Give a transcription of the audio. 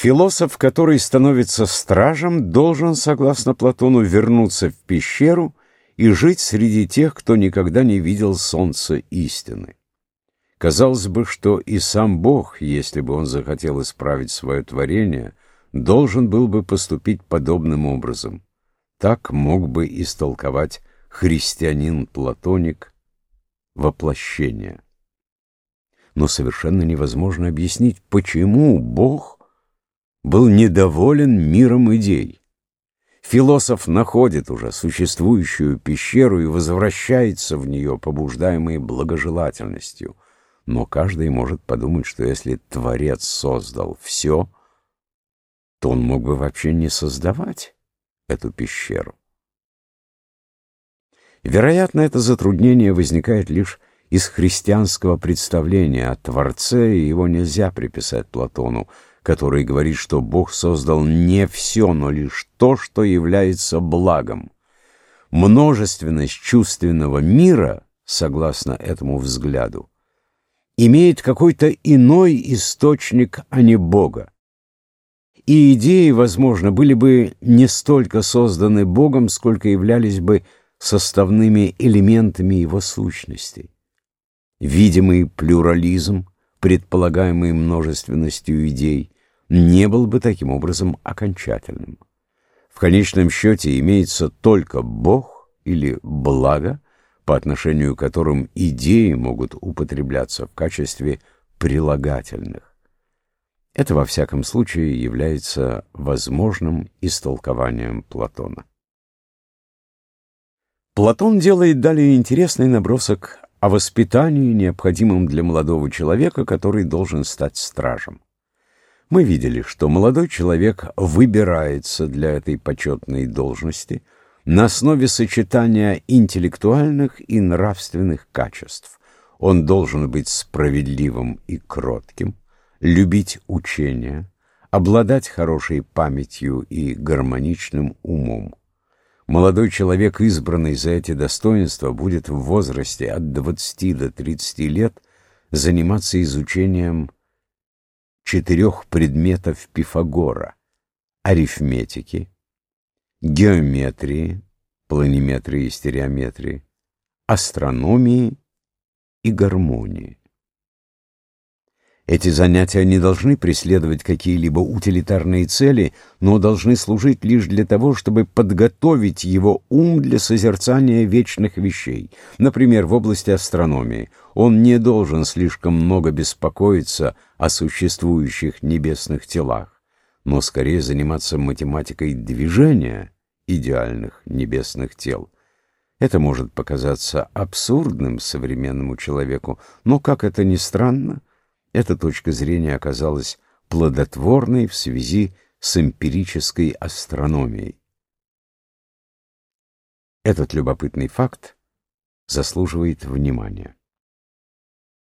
Философ, который становится стражем, должен, согласно Платону, вернуться в пещеру и жить среди тех, кто никогда не видел солнца истины. Казалось бы, что и сам Бог, если бы он захотел исправить свое творение, должен был бы поступить подобным образом. Так мог бы истолковать христианин-платоник воплощение. Но совершенно невозможно объяснить, почему Бог был недоволен миром идей. Философ находит уже существующую пещеру и возвращается в нее, побуждаемый благожелательностью. Но каждый может подумать, что если Творец создал все, то он мог бы вообще не создавать эту пещеру. Вероятно, это затруднение возникает лишь из христианского представления о Творце, и его нельзя приписать Платону, который говорит, что Бог создал не все, но лишь то, что является благом. Множественность чувственного мира, согласно этому взгляду, имеет какой-то иной источник, а не Бога. И идеи, возможно, были бы не столько созданы Богом, сколько являлись бы составными элементами его сущности. Видимый плюрализм, предполагаемый множественностью идей, не был бы таким образом окончательным. В конечном счете имеется только Бог или благо, по отношению к которым идеи могут употребляться в качестве прилагательных. Это во всяком случае является возможным истолкованием Платона. Платон делает далее интересный набросок о воспитании, необходимом для молодого человека, который должен стать стражем. Мы видели, что молодой человек выбирается для этой почетной должности на основе сочетания интеллектуальных и нравственных качеств. Он должен быть справедливым и кротким, любить учение, обладать хорошей памятью и гармоничным умом. Молодой человек, избранный за эти достоинства, будет в возрасте от 20 до 30 лет заниматься изучением четырех предметов Пифагора — арифметики, геометрии, планиметрии и стереометрии, астрономии и гармонии. Эти занятия не должны преследовать какие-либо утилитарные цели, но должны служить лишь для того, чтобы подготовить его ум для созерцания вечных вещей. Например, в области астрономии он не должен слишком много беспокоиться о существующих небесных телах, но скорее заниматься математикой движения идеальных небесных тел. Это может показаться абсурдным современному человеку, но, как это ни странно, эта точка зрения оказалась плодотворной в связи с эмпирической астрономией. Этот любопытный факт заслуживает внимания.